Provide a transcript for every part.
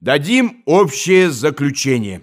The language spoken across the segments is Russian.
Дадим общее заключение.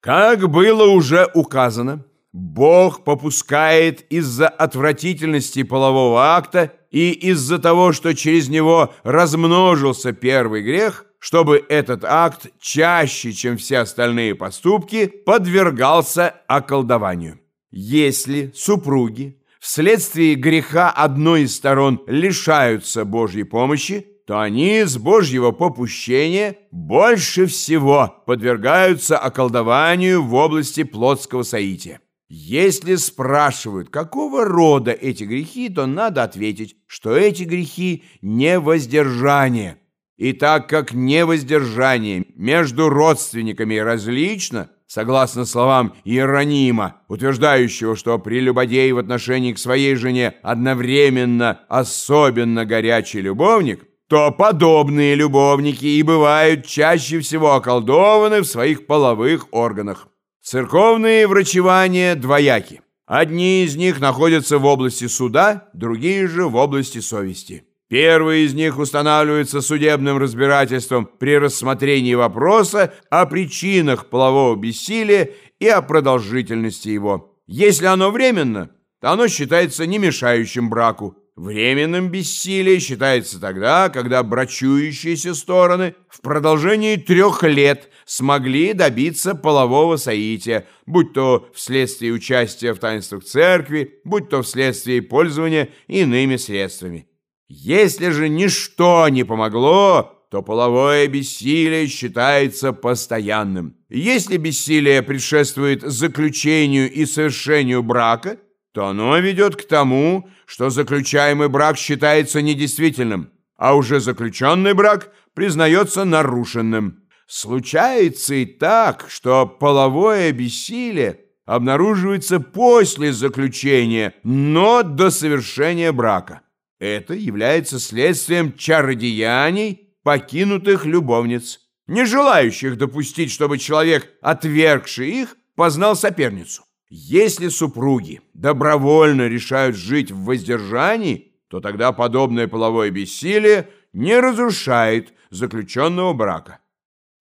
Как было уже указано, Бог попускает из-за отвратительности полового акта и из-за того, что через него размножился первый грех, чтобы этот акт чаще, чем все остальные поступки, подвергался околдованию. Если супруги вследствие греха одной из сторон лишаются Божьей помощи, то они с Божьего попущения больше всего подвергаются околдованию в области плотского соития. Если спрашивают, какого рода эти грехи, то надо ответить, что эти грехи не воздержание. И так как невоздержание между родственниками различно, согласно словам Иеронима, утверждающего, что прелюбодей в отношении к своей жене одновременно особенно горячий любовник, то подобные любовники и бывают чаще всего околдованы в своих половых органах. Церковные врачевания двояки. Одни из них находятся в области суда, другие же в области совести. Первый из них устанавливается судебным разбирательством при рассмотрении вопроса о причинах полового бессилия и о продолжительности его. Если оно временно, то оно считается не мешающим браку. Временным бессилие считается тогда, когда брачующиеся стороны в продолжении трех лет смогли добиться полового соития, будь то вследствие участия в таинствах церкви, будь то вследствие пользования иными средствами. Если же ничто не помогло, то половое бессилие считается постоянным. Если бессилие предшествует заключению и совершению брака, то оно ведет к тому, что заключаемый брак считается недействительным, а уже заключенный брак признается нарушенным. Случается и так, что половое бессилие обнаруживается после заключения, но до совершения брака. Это является следствием чародеяний покинутых любовниц, не желающих допустить, чтобы человек, отвергший их, познал соперницу. Если супруги добровольно решают жить в воздержании, то тогда подобное половое бессилие не разрушает заключенного брака.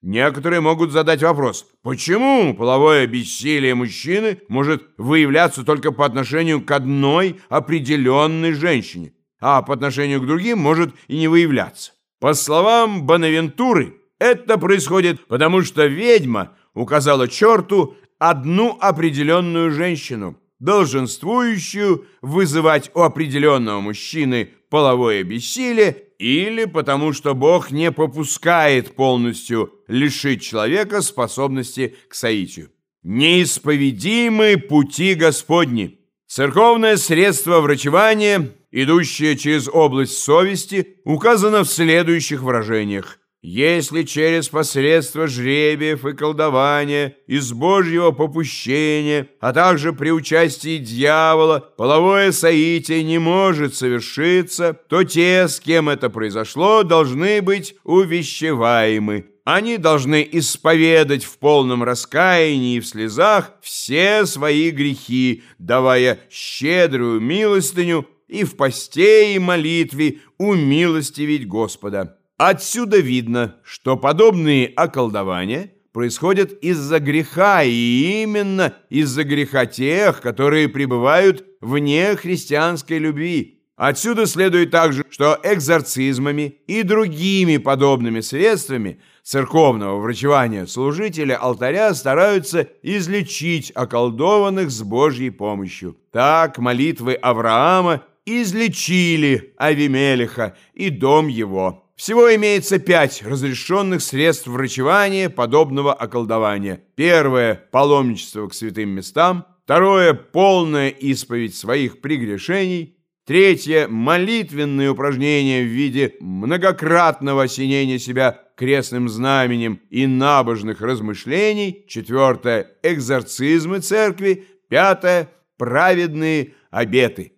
Некоторые могут задать вопрос, почему половое бессилие мужчины может выявляться только по отношению к одной определенной женщине, а по отношению к другим может и не выявляться. По словам Бонавентуры, это происходит потому, что ведьма указала черту одну определенную женщину, долженствующую вызывать у определенного мужчины половое бессилие или потому, что Бог не попускает полностью лишить человека способности к соитию. Неисповедимы пути Господни. Церковное средство врачевания, идущее через область совести, указано в следующих выражениях. Если через посредство жребиев и колдования, из Божьего попущения, а также при участии дьявола, половое соитие не может совершиться, то те, с кем это произошло, должны быть увещеваемы. Они должны исповедать в полном раскаянии и в слезах все свои грехи, давая щедрую милостыню и в посте и молитве умилостивить Господа. Отсюда видно, что подобные околдования происходят из-за греха, и именно из-за греха тех, которые пребывают вне христианской любви. Отсюда следует также, что экзорцизмами и другими подобными средствами церковного врачевания служители алтаря стараются излечить околдованных с Божьей помощью. Так молитвы Авраама излечили Авимелиха и дом его. Всего имеется пять разрешенных средств врачевания подобного околдования. Первое – паломничество к святым местам. Второе – полная исповедь своих прегрешений. Третье – молитвенные упражнения в виде многократного осенения себя крестным знаменем и набожных размышлений. Четвертое – экзорцизмы церкви. Пятое – праведные обеты.